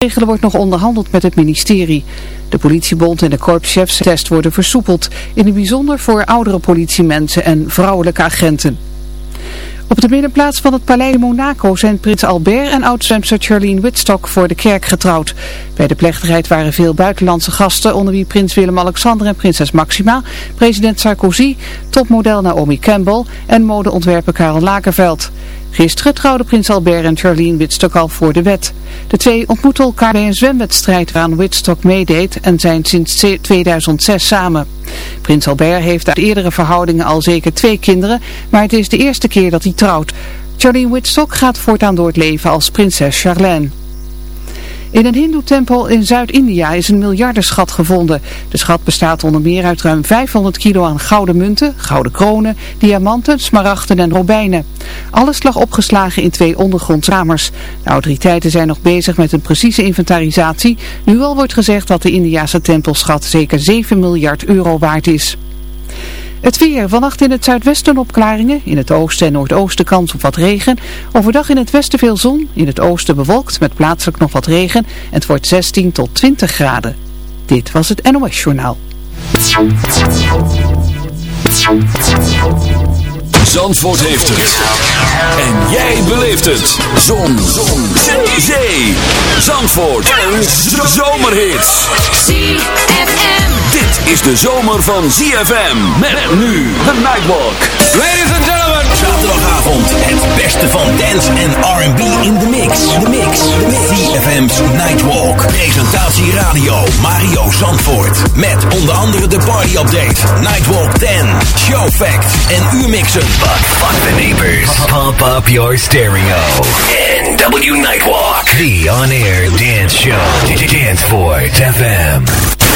maatregelen wordt nog onderhandeld met het ministerie. De politiebond en de korpschefstest worden versoepeld, in het bijzonder voor oudere politiemensen en vrouwelijke agenten. Op de binnenplaats van het Paleis Monaco zijn prins Albert en oud-zwemster Charlene Whitstock voor de kerk getrouwd. Bij de plechtigheid waren veel buitenlandse gasten, onder wie prins Willem-Alexander en prinses Maxima, president Sarkozy, topmodel Naomi Campbell en modeontwerper Karel Lagerveld. Gisteren trouwden prins Albert en Charlene Whitstock al voor de wet. De twee ontmoetten elkaar bij een zwemwedstrijd waaraan Whitstock meedeed en zijn sinds 2006 samen. Prins Albert heeft uit eerdere verhoudingen al zeker twee kinderen, maar het is de eerste keer dat hij trouwt. Charlene Whitstock gaat voortaan door het leven als prinses Charlene. In een hindoe-tempel in Zuid-India is een miljardenschat gevonden. De schat bestaat onder meer uit ruim 500 kilo aan gouden munten, gouden kronen, diamanten, smaragden en robijnen. Alles lag opgeslagen in twee ondergrondsramers. De autoriteiten zijn nog bezig met een precieze inventarisatie. Nu al wordt gezegd dat de Indiase tempelschat zeker 7 miljard euro waard is. Het weer. Vannacht in het zuidwesten opklaringen. In het oosten en noordoosten kans op wat regen. Overdag in het westen veel zon. In het oosten bewolkt met plaatselijk nog wat regen. En het wordt 16 tot 20 graden. Dit was het NOS Journaal. Zandvoort heeft het. En jij beleeft het. Zon. zon. Zee. Zee. Zandvoort. Een zomerhit. ZFM. Dit is de zomer van ZFM. Met nu de Nightwalk. Ladies and gentlemen. Zaterdagavond het beste van dance en R&B in de mix. De mix. ZFM's Nightwalk. Presentatie radio Mario Zandvoort. Met onder andere de party update. Nightwalk 10. Show facts en uurmixen. But fuck the neighbors. Pump up your stereo. NW Nightwalk. The on-air dance show. Danceport FM.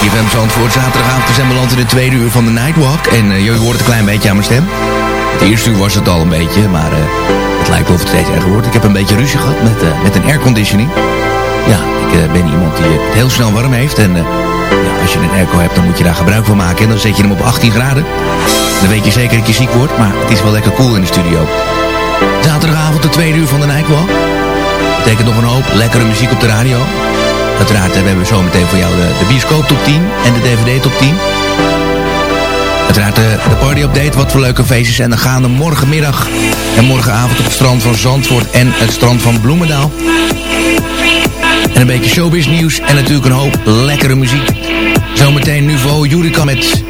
IFM Zandvoort, zaterdagavond we beland in de tweede uur van de Nightwalk. En uh, je hoort een klein beetje aan mijn stem. Het eerste uur was het al een beetje, maar uh, het lijkt of het steeds erger wordt. Ik heb een beetje ruzie gehad met, uh, met een airconditioning. Ja, ik ben iemand die het heel snel warm heeft. En ja, als je een airco hebt, dan moet je daar gebruik van maken. En dan zet je hem op 18 graden. Dan weet je zeker dat je ziek wordt, maar het is wel lekker cool in de studio. Zaterdagavond de tweede uur van de Nightwalk. Betekent nog een hoop lekkere muziek op de radio. Uiteraard hebben we zometeen voor jou de, de bioscoop top 10 en de DVD top 10. Uiteraard de, de party update, wat voor leuke feestjes. En dan gaan we morgenmiddag en morgenavond op het strand van Zandvoort en het strand van Bloemendaal. En een beetje showbiz nieuws en natuurlijk een hoop lekkere muziek. Zometeen Nuvo Jurica met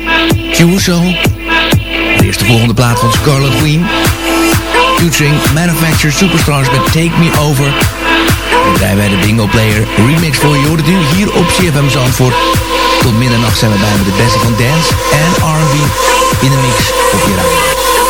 Chuso. De eerste volgende plaat van Scarlet Queen. Featuring Manufactured Superstars met Take Me Over. En draaien wij de Bingo Player remix voor je. nu hier op CFM Zandvoort. Tot middernacht zijn we bij met het beste van dance en R&B in de mix op je radio.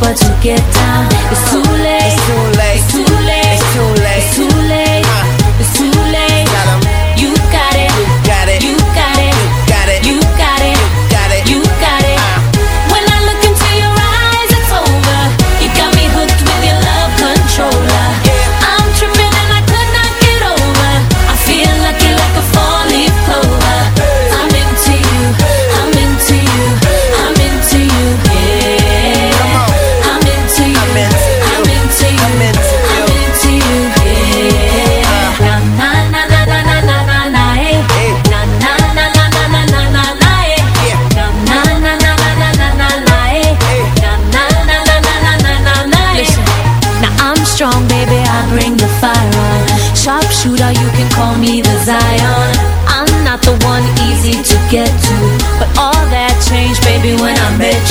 You got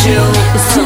it,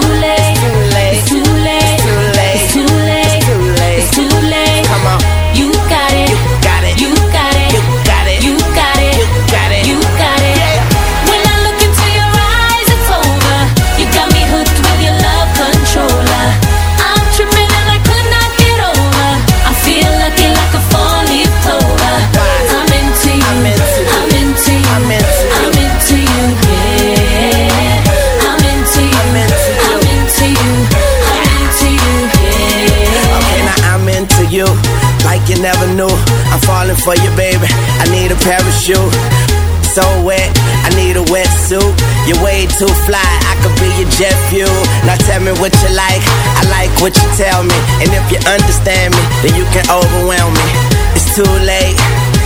for you, baby. I need a parachute. So wet, I need a wetsuit. You're way too fly, I could be your jet fuel. Now tell me what you like, I like what you tell me. And if you understand me, then you can overwhelm me. It's too late,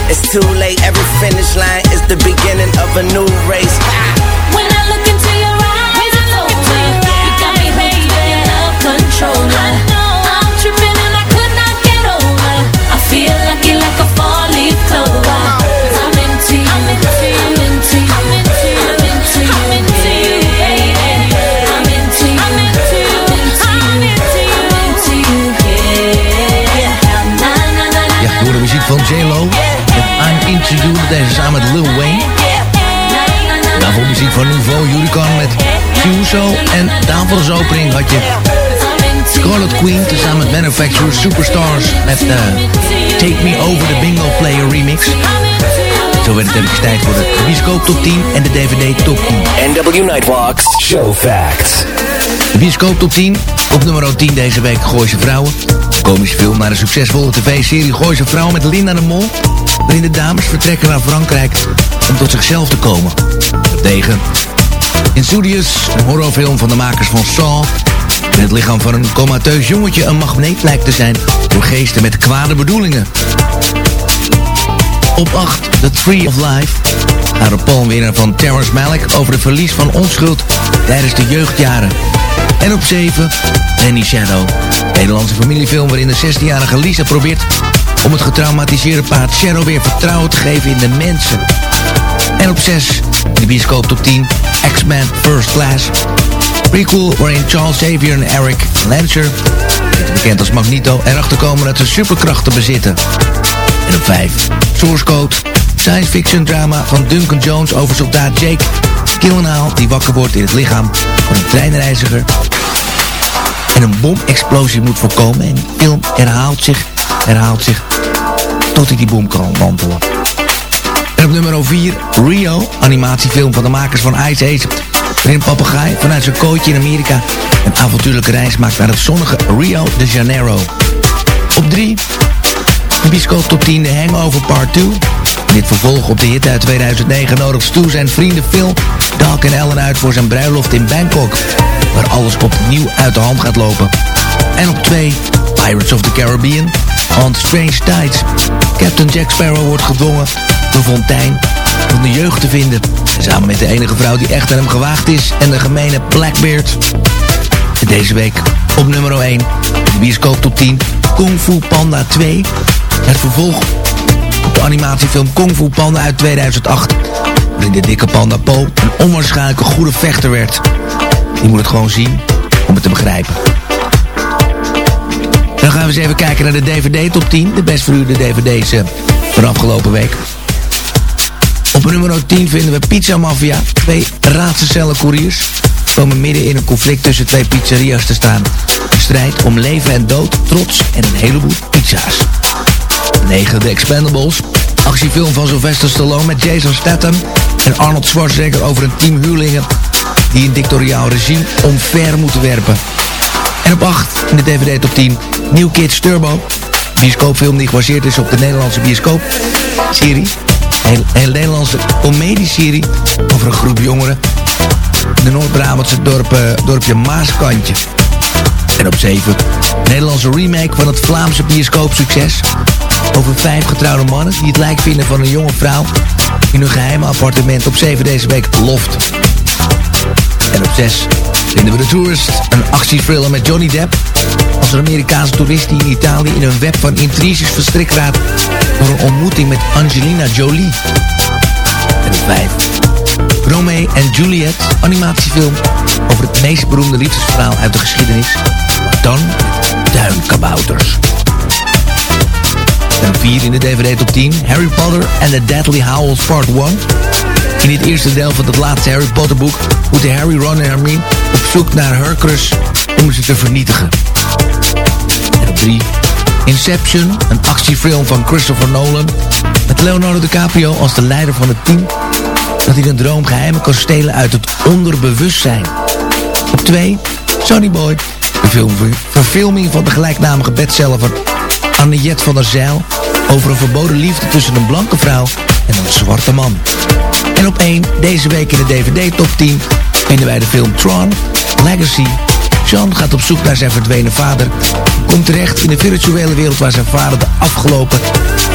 it's too late. Every finish line is the beginning of a new race. When I look into your eyes, it's over. You got me baby control. I van J-Lo. Met I'm Into You, deze samen met Lil Wayne. Daarvoor muziek van Nouveau Unicorn met Fuso. En daarvoor als opening had je Scarlet Queen tezamen met Manufacturer Superstars met eh, Take Me Over the Bingo Player remix. Zo werd het even tijd voor de bioscoop top 10 en de DVD top 10. NW Nightwalks Show Facts. De bioscoop top 10. Op nummer 10 deze week Gooise Vrouwen. Komische film naar een succesvolle tv-serie Gooise Vrouwen met Linda de Mol. Waarin de dames vertrekken naar Frankrijk om tot zichzelf te komen. Tegen Insidious, een horrorfilm van de makers van Saw. In het lichaam van een comateus jongetje een magneet lijkt te zijn voor geesten met kwade bedoelingen. Op 8, The Tree of Life. Naar de palmwinnaar van Terrence Malick over het verlies van onschuld tijdens de jeugdjaren. En op 7, Danny Shadow. Nederlandse familiefilm waarin de 16-jarige Lisa probeert om het getraumatiseerde paard Shadow weer vertrouwen te geven in de mensen. En op 6, de bioscoop top 10, X-Men First Class. Prequel waarin Charles Xavier en Eric Lancer, bekend als Magneto, erachter komen dat ze superkrachten bezitten. En op 5, Source Code, science fiction drama van Duncan Jones over soldaat Jake Gyllenhaal die wakker wordt in het lichaam van een treinreiziger en een bomexplosie moet voorkomen. En de film herhaalt zich, herhaalt zich, tot hij die bom kan wandelen. En op nummer 4, Rio, animatiefilm van de makers van Ice Age. Waarin een papegaai vanuit zijn kooitje in Amerika een avontuurlijke reis maakt naar het zonnige Rio de Janeiro. Op 3, een bioscoop top 10, The Hangover Part 2. Dit vervolg op de hit uit 2009 nodigt Stu zijn vrienden Phil, Doc en Ellen uit voor zijn bruiloft in Bangkok. Waar alles opnieuw uit de hand gaat lopen. En op 2, Pirates of the Caribbean, On Strange Tides. Captain Jack Sparrow wordt gedwongen de fontein van de jeugd te vinden. Samen met de enige vrouw die echt aan hem gewaagd is en de gemene Blackbeard. Deze week op nummer 1, de bioscoop top 10, Kung Fu Panda 2. Het vervolg de animatiefilm Kung Fu Panda uit 2008. Waarin de dikke panda Po een onwaarschijnlijke goede vechter werd. Je moet het gewoon zien om het te begrijpen. Dan gaan we eens even kijken naar de DVD top 10. De best verhuurde DVD's eh, van afgelopen week. Op nummer 10 vinden we Pizza Mafia. Twee raadselcellen couriers komen midden in een conflict tussen twee pizzeria's te staan. Een strijd om leven en dood, trots en een heleboel pizza's. 9. The Expendables. Actiefilm van Sylvester Stallone met Jason Statham en Arnold Schwarzenegger over een team huurlingen die een dictatoriaal regime omver moeten werpen. En op 8 in de DVD top 10 New Kids Turbo. Bioscoopfilm die gebaseerd is op de Nederlandse bioscoopserie. Een hele Nederlandse comedieserie over een groep jongeren. In de Noord-Brabantse dorp, eh, dorpje Maaskantje. En op 7 Nederlandse remake van het Vlaamse bioscoopsucces. Over vijf getrouwde mannen die het lijk vinden van een jonge vrouw in hun geheime appartement op 7 deze week Loft. En op 6 vinden we de Tourist, een actiethriller met Johnny Depp. Als een Amerikaanse toerist die in Italië in een web van intriges verstrikt raakt door een ontmoeting met Angelina Jolie. En op 5 Romeo en Juliet, animatiefilm over het meest beroemde liefdesverhaal uit de geschiedenis. Dan duinkabouters. En op 4 in de DVD top 10, Harry Potter and the Deadly Howls Part 1. In het eerste deel van het laatste Harry Potter boek moeten Harry, Ron en Hermione op zoek naar Horcrux om ze te vernietigen. En op 3 Inception, een actiefilm van Christopher Nolan. Met Leonardo DiCaprio als de leider van het team. Dat in een droom geheimen kan stelen uit het onderbewustzijn. Op 2 Sonny Boy, verfilming van de gelijknamige bestseller Anniette van der Zijl. over een verboden liefde tussen een blanke vrouw en een zwarte man. En op 1, deze week in de DVD Top 10, vinden wij de film Tron Legacy. Sean gaat op zoek naar zijn verdwenen vader. Komt terecht in de virtuele wereld waar zijn vader de afgelopen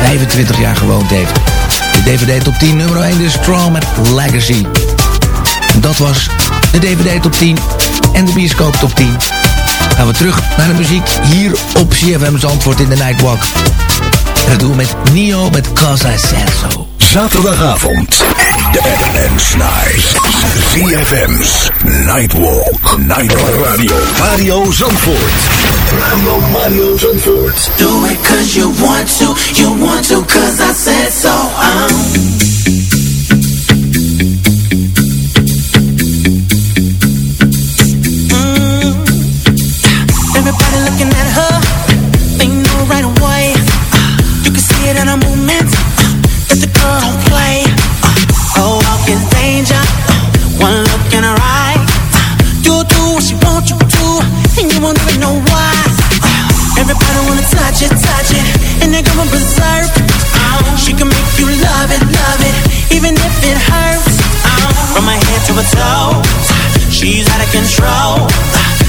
25 jaar gewoond heeft. De DVD Top 10 nummer 1 is Tron met Legacy. En dat was de DVD Top 10 en de Bioscoop Top 10. Gaan we terug naar de muziek hier op CFM's Antwoord in de Nightwalk. En dat doen we met Nio met Cause I Said So. Zaterdagavond. Dance Night. CFM's Nightwalk. Nightwalk Radio. Mario Zandvoort. Radio Mario Zandvoort. Do it cause you want to, you want to cause I said so. That the girl play. Oh, danger, one look do what she want you to, and you won't even know why. Everybody wanna touch it, touch it, and. She can make you love it, love it, even if it hurts. From her head to her toes, she's out of control.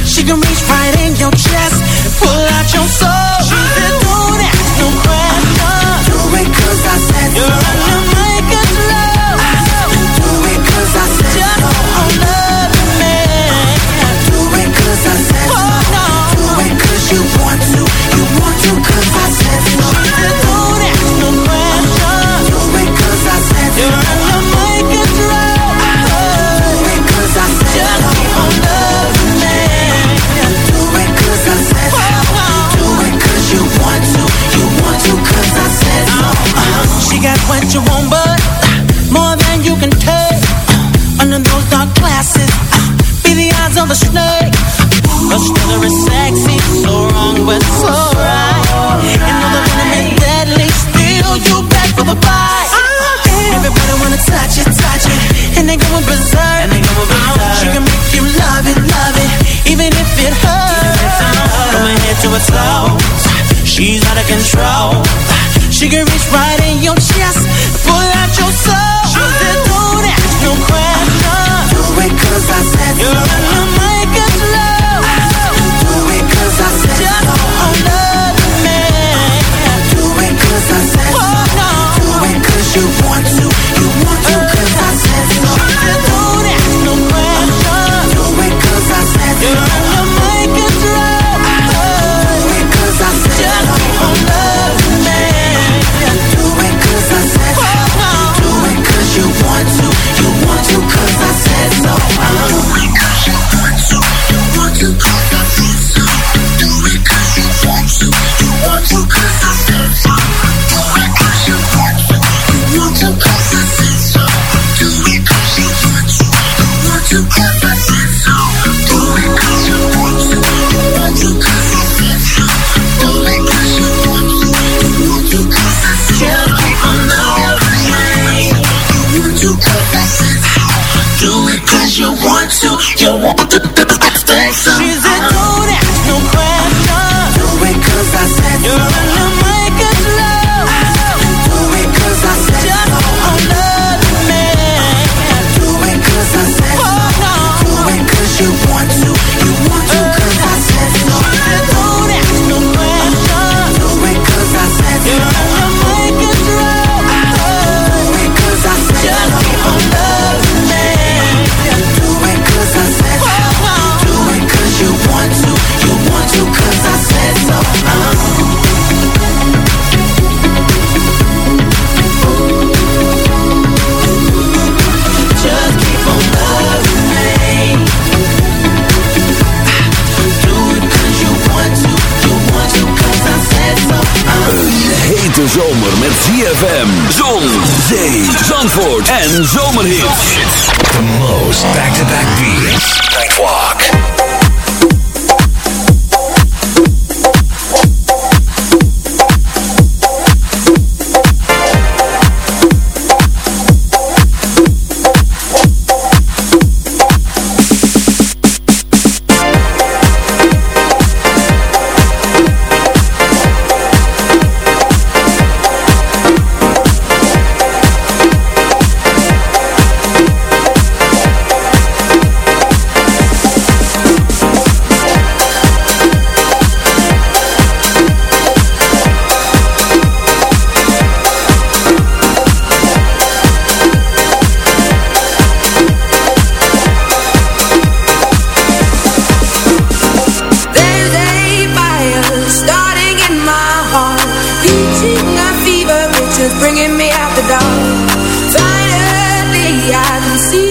She can reach right in your chest pull out your soul. She said, don't ask no question. Do it cause you want to. You want to cause I said so. Sugar is right. you want to do, do, do, do, do, do, do, do, zandvoort en zomerhits. The most back-to-back beats. bringing me out the dark. Finally, I can see.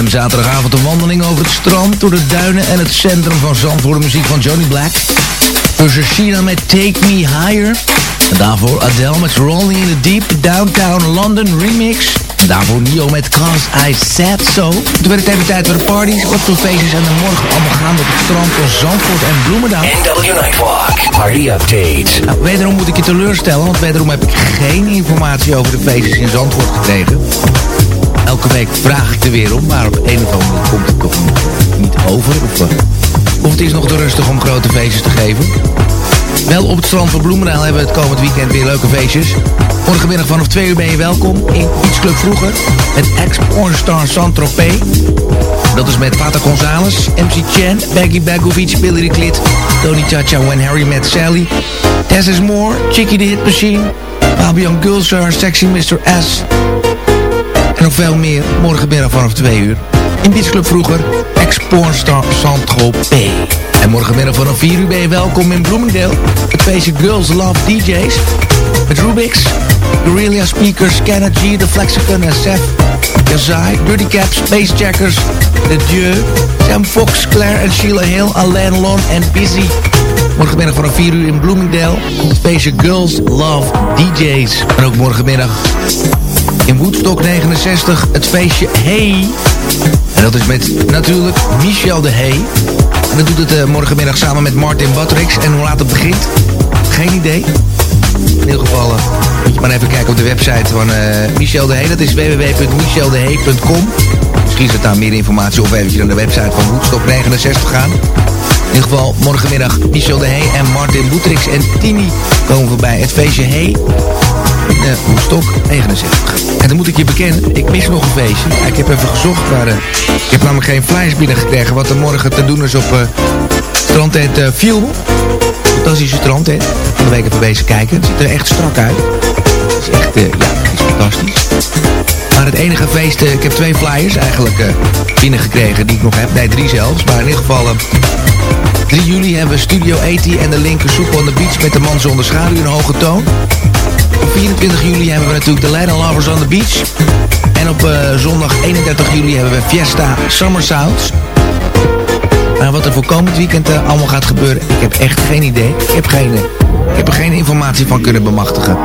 CFM zaterdagavond een wandeling over het strand, door de duinen en het centrum van Zandvoort. De muziek van Johnny Black. Tussen Sheena met Take Me Higher. En daarvoor Adele met Rolling in the Deep Downtown London Remix. En daarvoor Nio met Cause I Said So. Toen werd het even tijd voor de parties. Wat voor feestjes en er morgen allemaal gaan op het strand van Zandvoort en Bloemendaal. NW Nightwalk. Party update. Nou, wederom moet ik je teleurstellen, want wederom heb ik geen informatie over de feestjes in Zandvoort gekregen. Elke week vraag ik er weer om, maar op een of andere manier komt het toch niet, over. Of, eh, of het is nog te rustig om grote feestjes te geven. Wel op het strand van Bloemendaal hebben we het komend weekend weer leuke feestjes. Morgenmiddag vanaf 2 uur ben je welkom in Beach Club Vroeger. Met ex-pornstar Saint-Tropez. Dat is met Pata Gonzalez, MC Chan, Baggy Bagovic, Billy the Klit, Tony Chacha, When Harry Met Sally, Tess is More, Chicky the Hit Machine, Fabian Gulsar, Sexy Mr. S. Veel meer, morgenmiddag vanaf 2 uur. In Club Vroeger, ex-pornstar Saint-Tropez. En morgenmiddag vanaf 4 uur ben je welkom in Bloomingdale. Het feestje Girls Love DJs. Met Rubix, Guerrilla Speakers, Kenna G, The Flexicon en Seth. Yazai, Dirty Caps, Space Jackers, The Dieu, Sam Fox, Claire en Sheila Hill, Alain Lon en Busy. Morgenmiddag vanaf 4 uur in Bloomingdale. Het feestje Girls Love DJs. En ook morgenmiddag in Woodstock 69 het feestje Hey. En dat is met natuurlijk Michel de Hey. En dat doet het eh, morgenmiddag samen met Martin Batrix. En hoe laat het begint? Geen idee. In ieder geval uh, moet je maar even kijken op de website van eh, Michel de Hey. Dat is www.micheldehey.com. Misschien zit daar meer informatie of eventjes naar de website van Woodstock 69 gaan. In ieder geval morgenmiddag Michel de Hey en Martin Boetrix en Tini komen voorbij. Het feestje Hey uh, Woodstock 69. En dan moet ik je bekennen, ik mis nog een feestje. Ik heb even gezocht, maar uh, ik heb namelijk geen flyers binnengekregen... wat er morgen te doen is op uh, strandtent uh. Fantastische strandtent. Van de week even bezig kijken. Het ziet er echt strak uit. Het is echt, ja, het is fantastisch. Maar het enige feest, ik heb twee flyers eigenlijk binnengekregen die ik nog heb. Nee, drie zelfs. Maar in ieder geval... 3 juli hebben we Studio 80 en de linker soep on the beach met de man zonder schaduw in hoge toon. Op 24 juli hebben we natuurlijk de Leiden Lovers on the Beach. En op uh, zondag 31 juli hebben we Fiesta Summer Sounds. Maar wat er voor komend weekend uh, allemaal gaat gebeuren, ik heb echt geen idee. Ik heb, geen, ik heb er geen informatie van kunnen bemachtigen.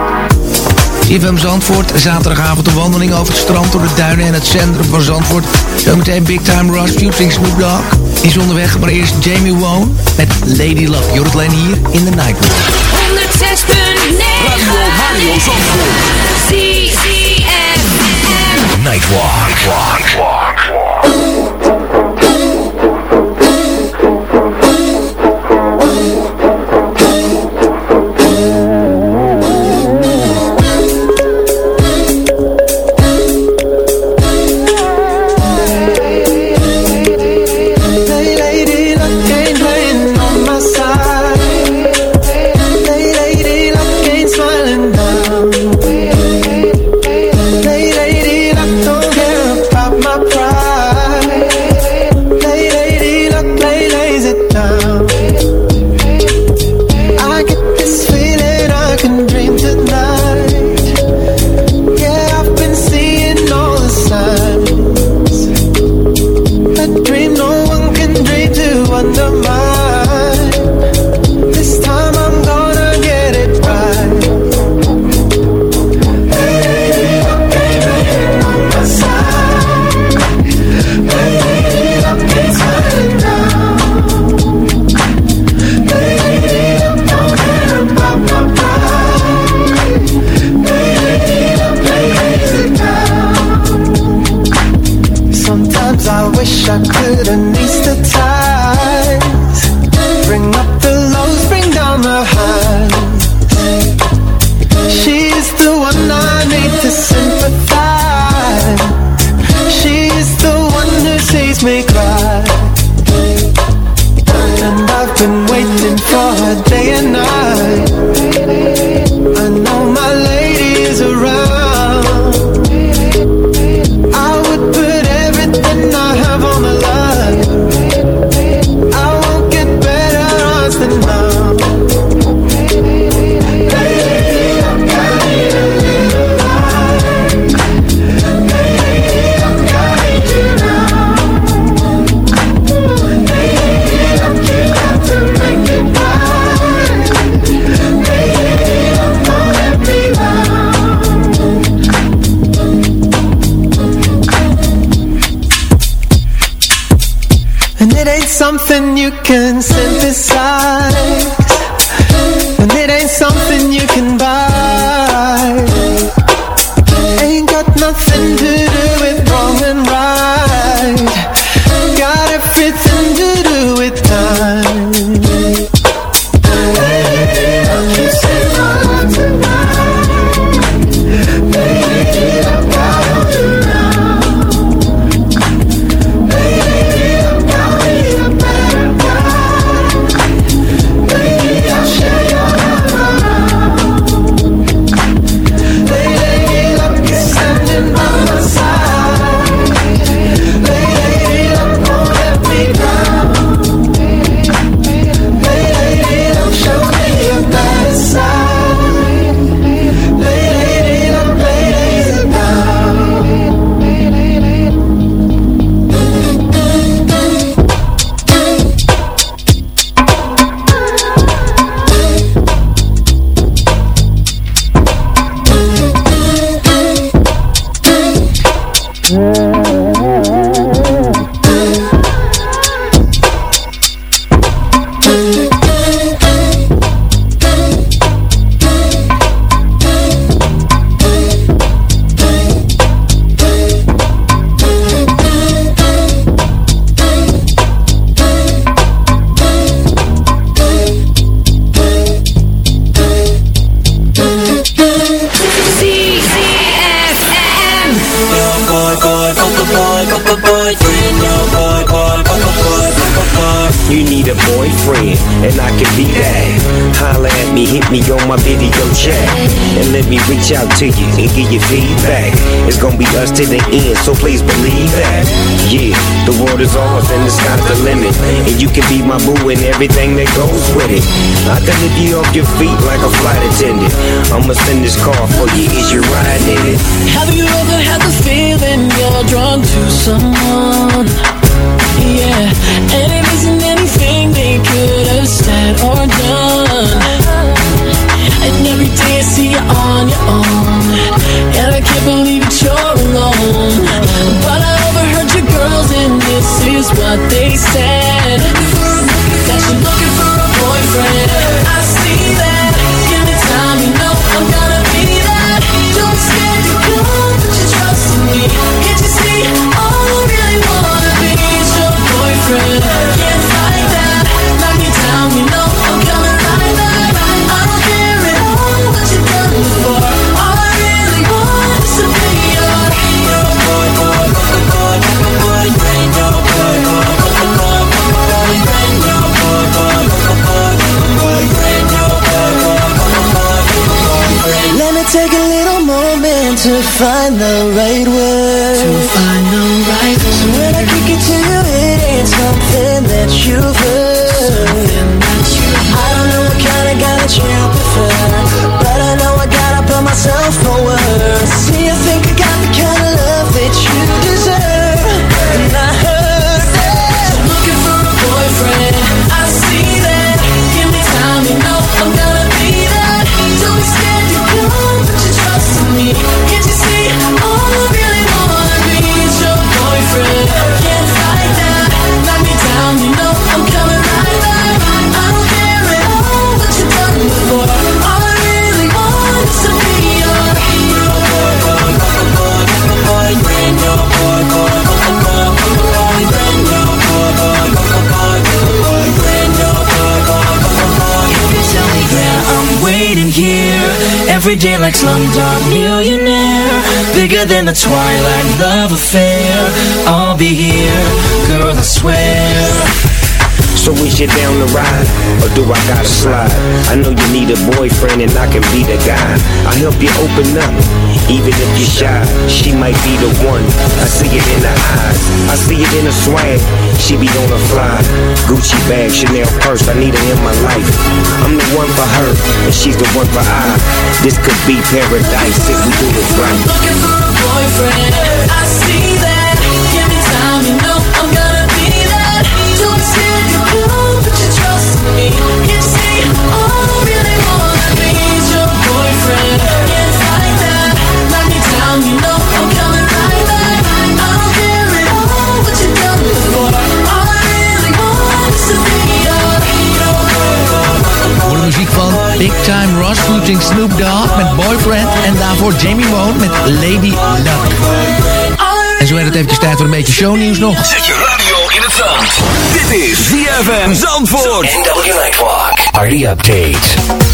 CFM Zandvoort, zaterdagavond een wandeling over het strand door de duinen en het centrum van Zandvoort. Zometeen Big Time Rush, featuring Snoop Dogg. Is onderweg, maar eerst Jamie Wone met Lady Luck. Jordan hier in de Nightwalk. 106.9 Radio Mario Zandvoort. ZFM Nightwalk. Lady sees me cry. And I've been waiting for her day and night. I know my lady can synthesize to the end, so please believe that. Yeah, the world is ours and the sky's the limit, and you can be my boo and everything that goes with it. I can lift you off your feet like a flight attendant. I'ma send this car for you, is you riding in it? Have you ever had the feeling you're drawn to someone? To find the right word. To find every day like Slumdog Millionaire, bigger than the Twilight love affair. I'll be here, girl, I swear. So is you down the ride, or do I gotta slide? I know you need a boyfriend and I can be the guy. I help you open up, even if you're shy. She might be the one. I see it in her eyes. I see it in her swag. She be on a fly. Gucci bag, Chanel purse. I need her in my life. I'm the one for her, and she's the one for I. This could be paradise if we do it right. Looking for a boyfriend. I see that. Give me time, you know I'm gonna be that. Don't scared to go, put your trust me. You see? All featuring Snoop Dogg met Boyfriend. En daarvoor Jamie Wone met Lady Luck. En zo werd het eventjes tijd voor een beetje shownieuws nog. Zet je radio in het zand. Dit is ZFM Zandvoort. NW Nightwalk. Party Update.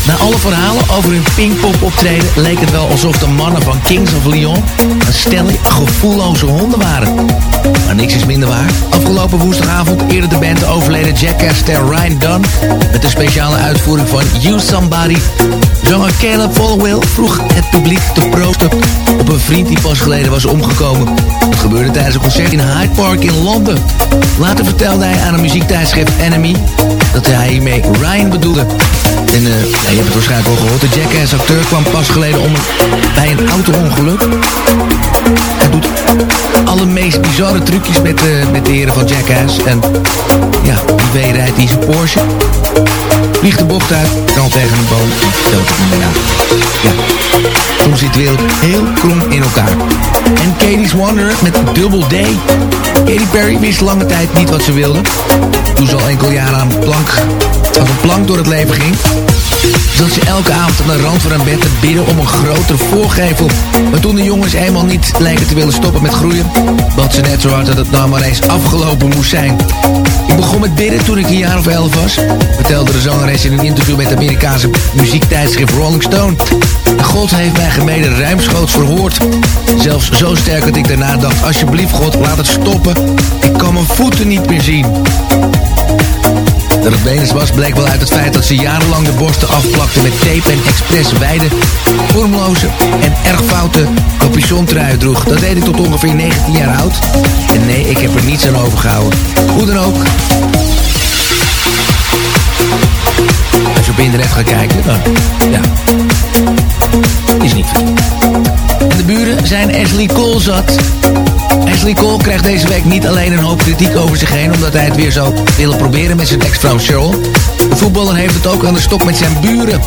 Na alle verhalen over hun Pinkpop optreden leek het wel alsof de mannen van Kings of Leon een stelling gevoelloze honden waren. Maar niks is minder waar. Afgelopen woensdagavond eerder de band de overleden jackcaster Ryan Dunn met een speciale uitvoering van You Somebody. Zanger Caleb Followill vroeg het publiek te proosten op een vriend die pas geleden was omgekomen. Dat gebeurde tijdens een concert in Hyde Park in Londen. Later vertelde hij aan een muziektijdschrift Enemy dat hij hiermee Ryan bedoelde. En eh, je hebt het waarschijnlijk al gehoord. De Jackass-acteur kwam pas geleden om bij een auto-ongeluk. Hij doet alle meest bizarre trucjes met, de met de heren van Jackass. En ja, wie weet rijdt hij zijn Porsche. Vliegt de bocht uit, knalt tegen een boom en niet meer aan. Ja, soms zit de wereld heel krom in elkaar. En Katie's Wonder met Double D. Katy Perry wist lange tijd niet wat ze wilde. Toen ze al enkel jaren aan een plank, als een plank door het leven ging. Zat ze elke avond aan de rand van haar bed te bidden om een grotere voorgevel. Maar toen de jongens eenmaal niet lijken te willen stoppen met groeien, bad ze net zo hard dat het nou maar eens afgelopen moest zijn. Ik begon met bidden toen ik een jaar of elf was, vertelde de zangeres in een interview met de Amerikaanse muziektijdschrift Rolling Stone. God heeft mijn gemene ruimschoots verhoord. Zelfs zo sterk dat ik daarna dacht, alsjeblieft God, laat het stoppen. Ik kan mijn voeten niet meer zien. Dat het Venus was bleek wel uit het feit dat ze jarenlang de borsten afplakte met tape en expres wijde, vormloze en erg foute capuchontrui droeg. Dat deed ik tot ongeveer 19 jaar oud. En nee, ik heb er niets aan overgehouden. Hoe dan ook. Als je op internet gaat kijken, dan ja, is niet. En de buren zijn Ashley Cole zat. Ashley Cole krijgt deze week niet alleen een hoop kritiek over zich heen... omdat hij het weer zou willen proberen met zijn ex-vrouw Cheryl. De voetballer heeft het ook aan de stok met zijn buren.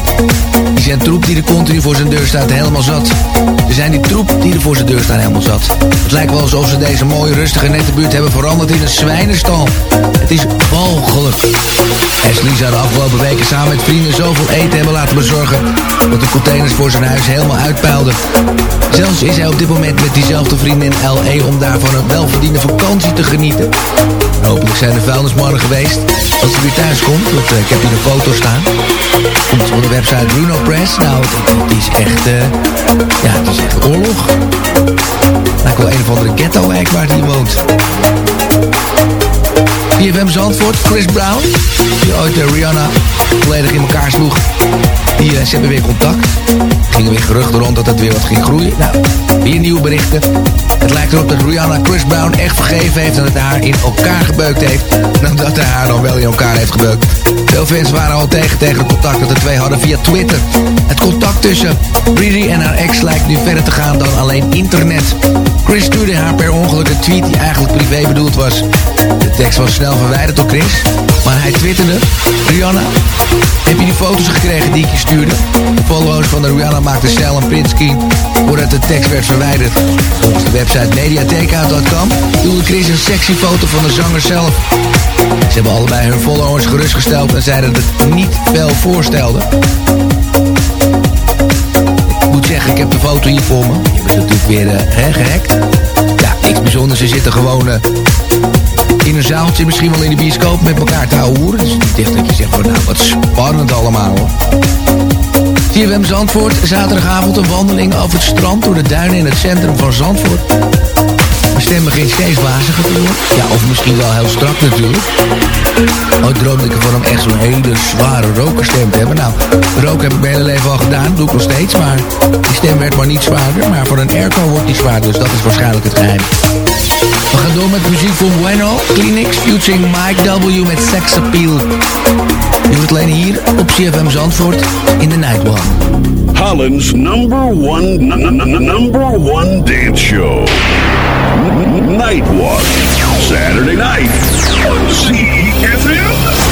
Die zijn troep die er continu voor zijn deur staat helemaal zat. Ze zijn die troep die er voor zijn deur staat helemaal zat. Het lijkt wel alsof ze deze mooie rustige nette buurt hebben veranderd in een zwijnenstal. Het is walgelijk. Ashley zou de afgelopen weken samen met vrienden zoveel eten hebben laten bezorgen... dat de containers voor zijn huis helemaal uitpuilden. Zelfs is hij op dit moment met diezelfde vrienden in L.A. om daar van een welverdiende vakantie te genieten. Hopelijk zijn de vuilnismannen geweest als hij weer thuis komt. Want eh, ik heb hier een foto staan. Komt van de website Bruno Press. Nou, het, het is echt... eh, ja, het is echt oorlog. Lijkt wel een of andere ghetto-wijk waar hij woont. CFM Zandvoort, Chris Brown. Die ooit eh, Rihanna volledig in elkaar sloeg. Die, eh, ze hebben weer contact. Gingen weer geruchten rond dat het weer wat ging groeien. Nou, weer nieuwe berichten. Het lijkt erop dat Rihanna Chris Brown echt vergeven heeft... dat hij haar in elkaar gebeukt heeft. Dan dat hij haar dan wel in elkaar heeft gebeukt. Veel fans waren al tegen tegen het contact dat de twee hadden via Twitter. Het contact tussen Riri en haar ex lijkt nu verder te gaan dan alleen internet. Chris stuurde haar per ongeluk een tweet die eigenlijk privé bedoeld was. Tekst was snel verwijderd door Chris, maar hij twitterde... Rihanna, heb je die foto's gekregen die ik je stuurde? De followers van de Rihanna maakten snel een printscreen voordat de tekst werd verwijderd. Volgens de website mediatheek.com duwde Chris een sexy foto van de zanger zelf. Ze hebben allebei hun followers gerustgesteld en zeiden dat het niet wel voorstelde. Ik moet zeggen, ik heb de foto hier voor me. Hebben ze natuurlijk weer hè, gehackt. Ja, niks bijzonders. Ze zitten gewoon eh, in een zaaltje, misschien wel in de bioscoop met elkaar te houden. Dus dat je zegt van nou, wat spannend allemaal hoor. Zandvoort, zaterdagavond een wandeling over het strand door de duinen in het centrum van Zandvoort. Mijn stem begint steeds waziger worden. Ja, of misschien wel heel strak natuurlijk. Ooit droomde ik ervan om echt zo'n hele zware rokerstem te hebben. Nou, roken heb ik mijn hele leven al gedaan, doe ik nog steeds. Maar die stem werd maar niet zwaarder. Maar voor een airco wordt die zwaar, dus dat is waarschijnlijk het geheim. We gaan door met muziek van Bueno, Clinics, featuring Mike W. met Sex Appeal. Je hoort alleen hier op CFM Zandvoort in de Nightwalk. Holland's number one, number one dance show. Nightwalk. Saturday night. on CFM.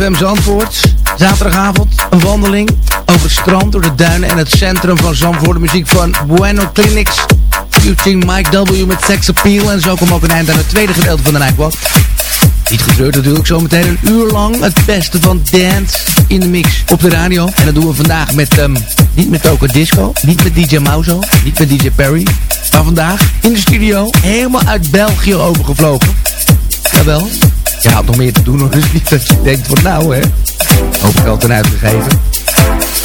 CFM Zandvoort. Zaterdagavond een wandeling over het strand, door de duinen en het centrum van Zandvoort. De muziek van Bueno Clinics. Featuring Mike W. met Sex Appeal. En zo komt ook een eind aan het tweede gedeelte van de Nightwalk. Niet getreurd natuurlijk, zometeen een uur lang het beste van dance in de mix op de radio. En dat doen we vandaag met, um, niet met Toka Disco, niet met DJ Mauzo, niet met DJ Perry. Maar vandaag in de studio, helemaal uit België overgevlogen. Jawel, je had nog meer te doen dus niet dat je denkt van nou hè, hoop ik al uitgegeven.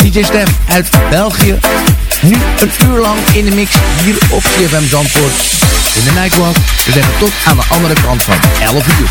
DJ Stef uit België, nu een uur lang in de mix hier op CFM Zandvoort in de Nightwalk. We zeggen tot aan de andere kant van 11 uur.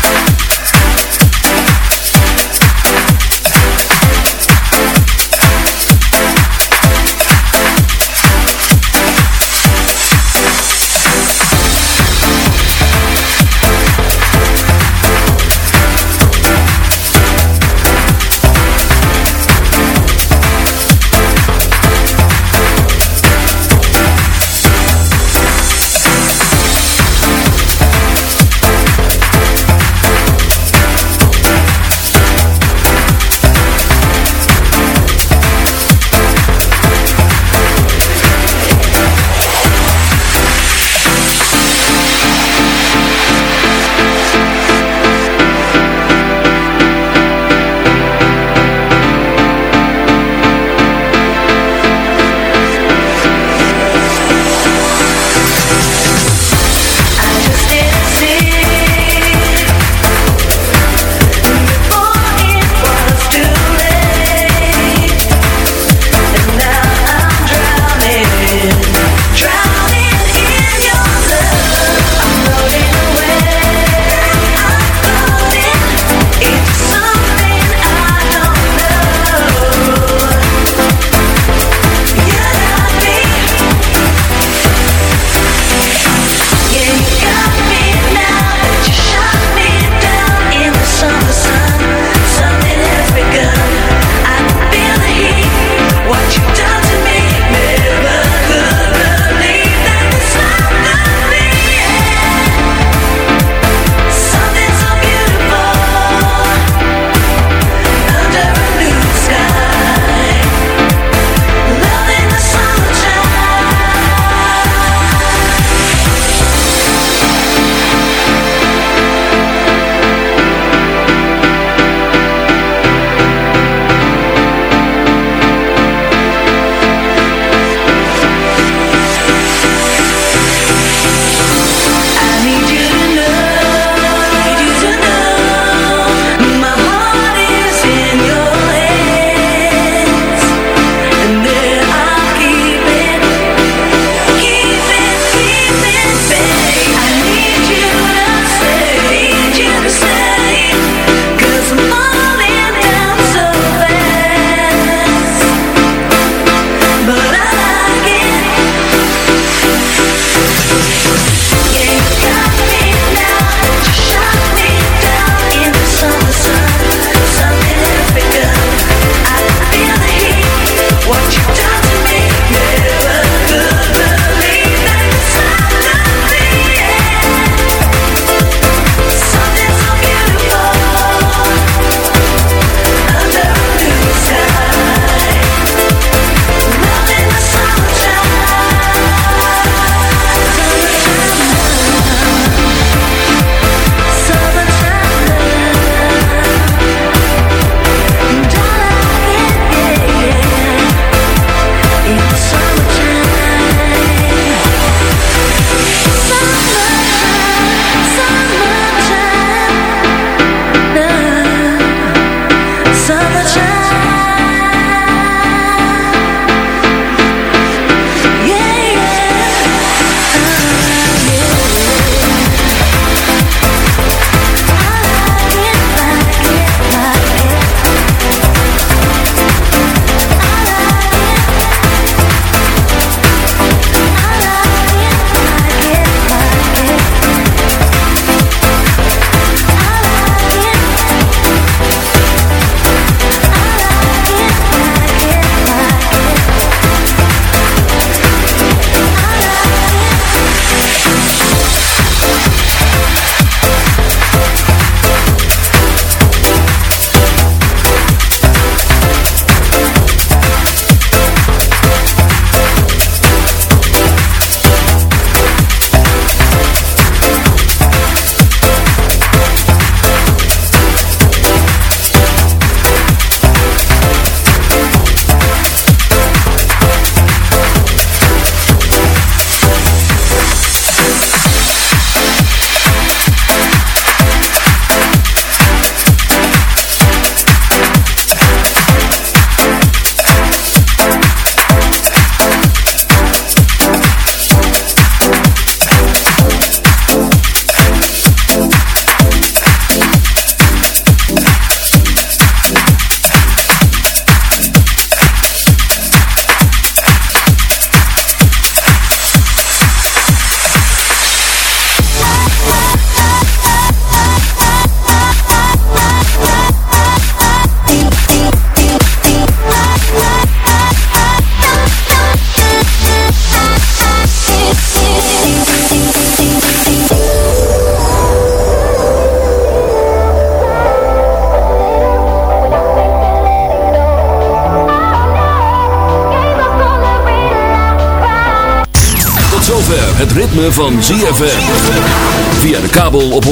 Van ZFM. Via de kabel op 104.5.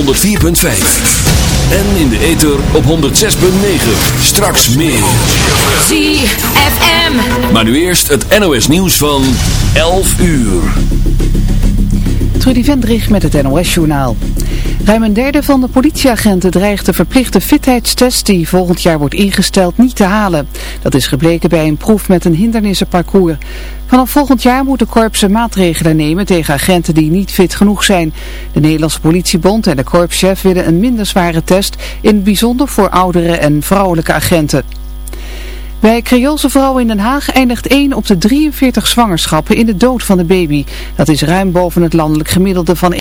En in de ether op 106.9. Straks meer. ZFM. Maar nu eerst het NOS nieuws van 11 uur. Trudy Vendrich met het NOS-journaal. Ruim een derde van de politieagenten dreigt de verplichte fitheidstest die volgend jaar wordt ingesteld niet te halen. Dat is gebleken bij een proef met een hindernissenparcours. Vanaf volgend jaar moeten korpsen maatregelen nemen tegen agenten die niet fit genoeg zijn. De Nederlandse politiebond en de korpschef willen een minder zware test, in het bijzonder voor oudere en vrouwelijke agenten. Bij Creoolse vrouwen in Den Haag eindigt 1 op de 43 zwangerschappen in de dood van de baby. Dat is ruim boven het landelijk gemiddelde van